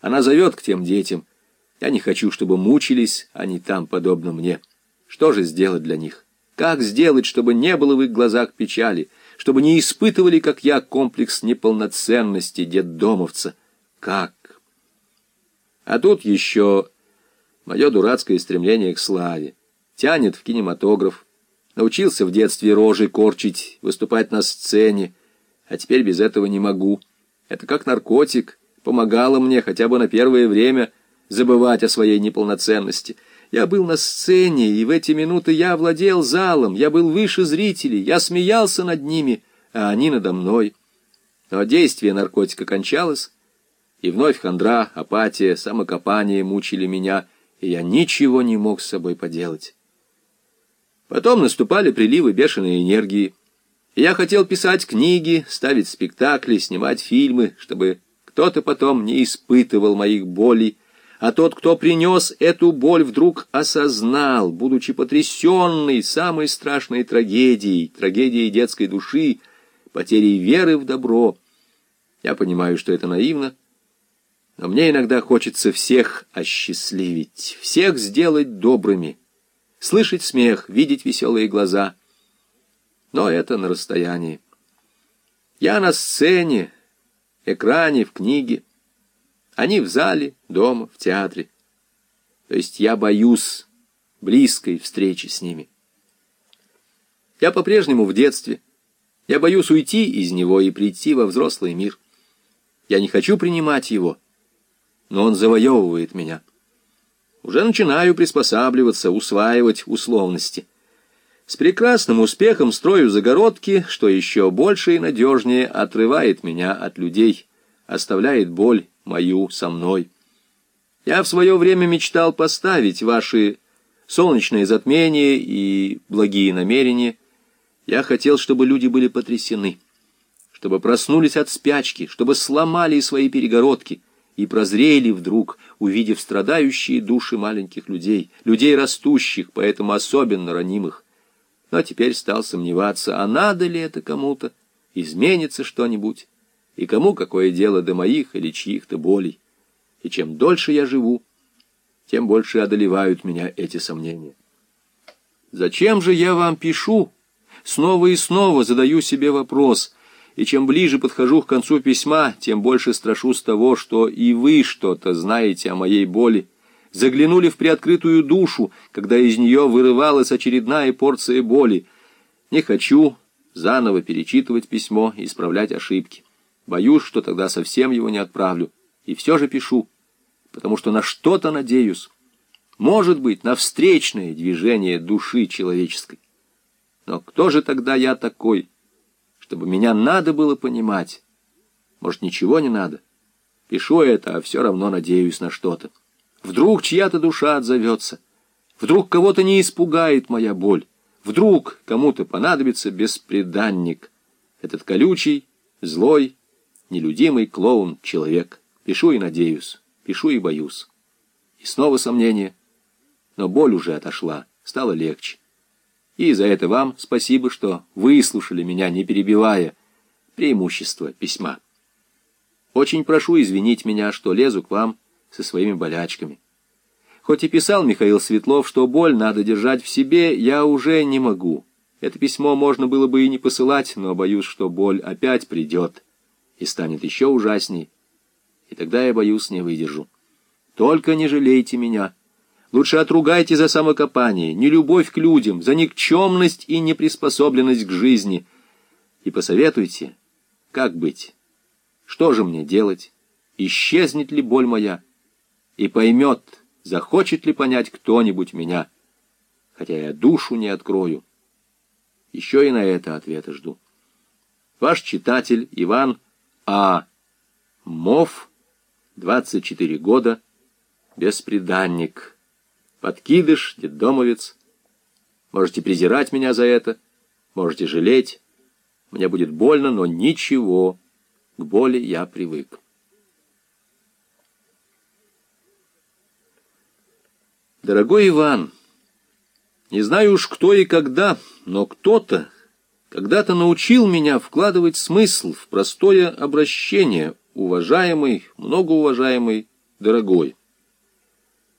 Она зовет к тем детям. Я не хочу, чтобы мучились они там, подобно мне. Что же сделать для них? Как сделать, чтобы не было в их глазах печали, чтобы не испытывали, как я, комплекс неполноценности детдомовца? Как? А тут еще мое дурацкое стремление к славе. Тянет в кинематограф. Научился в детстве рожи корчить, выступать на сцене, а теперь без этого не могу. Это как наркотик, помогало мне хотя бы на первое время забывать о своей неполноценности — я был на сцене, и в эти минуты я владел залом, я был выше зрителей, я смеялся над ними, а они надо мной. Но действие наркотика кончалось, и вновь хандра, апатия, самокопание мучили меня, и я ничего не мог с собой поделать. Потом наступали приливы бешеной энергии. Я хотел писать книги, ставить спектакли, снимать фильмы, чтобы кто-то потом не испытывал моих болей, а тот, кто принес эту боль, вдруг осознал, будучи потрясенный самой страшной трагедией, трагедией детской души, потерей веры в добро. Я понимаю, что это наивно, но мне иногда хочется всех осчастливить, всех сделать добрыми, слышать смех, видеть веселые глаза. Но это на расстоянии. Я на сцене, экране, в книге. Они в зале, дома, в театре. То есть я боюсь близкой встречи с ними. Я по-прежнему в детстве. Я боюсь уйти из него и прийти во взрослый мир. Я не хочу принимать его, но он завоевывает меня. Уже начинаю приспосабливаться, усваивать условности. С прекрасным успехом строю загородки, что еще больше и надежнее отрывает меня от людей, оставляет боль мою со мной. Я в свое время мечтал поставить ваши солнечные затмения и благие намерения. Я хотел, чтобы люди были потрясены, чтобы проснулись от спячки, чтобы сломали свои перегородки и прозрели вдруг, увидев страдающие души маленьких людей, людей растущих, поэтому особенно ранимых. Но теперь стал сомневаться, а надо ли это кому-то, изменится что-нибудь и кому какое дело до моих или чьих-то болей. И чем дольше я живу, тем больше одолевают меня эти сомнения. Зачем же я вам пишу? Снова и снова задаю себе вопрос, и чем ближе подхожу к концу письма, тем больше страшусь того, что и вы что-то знаете о моей боли, заглянули в приоткрытую душу, когда из нее вырывалась очередная порция боли. Не хочу заново перечитывать письмо и исправлять ошибки. Боюсь, что тогда совсем его не отправлю. И все же пишу, потому что на что-то надеюсь. Может быть, на встречное движение души человеческой. Но кто же тогда я такой, чтобы меня надо было понимать? Может, ничего не надо? Пишу это, а все равно надеюсь на что-то. Вдруг чья-то душа отзовется. Вдруг кого-то не испугает моя боль. Вдруг кому-то понадобится беспреданник. Этот колючий, злой, нелюдимый клоун-человек. Пишу и надеюсь, пишу и боюсь. И снова сомнение. Но боль уже отошла, стало легче. И за это вам спасибо, что выслушали меня, не перебивая. Преимущество письма. Очень прошу извинить меня, что лезу к вам со своими болячками. Хоть и писал Михаил Светлов, что боль надо держать в себе, я уже не могу. Это письмо можно было бы и не посылать, но боюсь, что боль опять придет и станет еще ужасней. И тогда я, боюсь, не выдержу. Только не жалейте меня. Лучше отругайте за самокопание, нелюбовь к людям, за никчемность и неприспособленность к жизни. И посоветуйте, как быть. Что же мне делать? Исчезнет ли боль моя? И поймет, захочет ли понять кто-нибудь меня, хотя я душу не открою. Еще и на это ответа жду. Ваш читатель Иван а. Мов, 24 года, бесприданник, подкидыш, детдомовец. Можете презирать меня за это, можете жалеть. Мне будет больно, но ничего, к боли я привык. Дорогой Иван, не знаю уж кто и когда, но кто-то когда-то научил меня вкладывать смысл в простое обращение, уважаемый, многоуважаемый дорогой.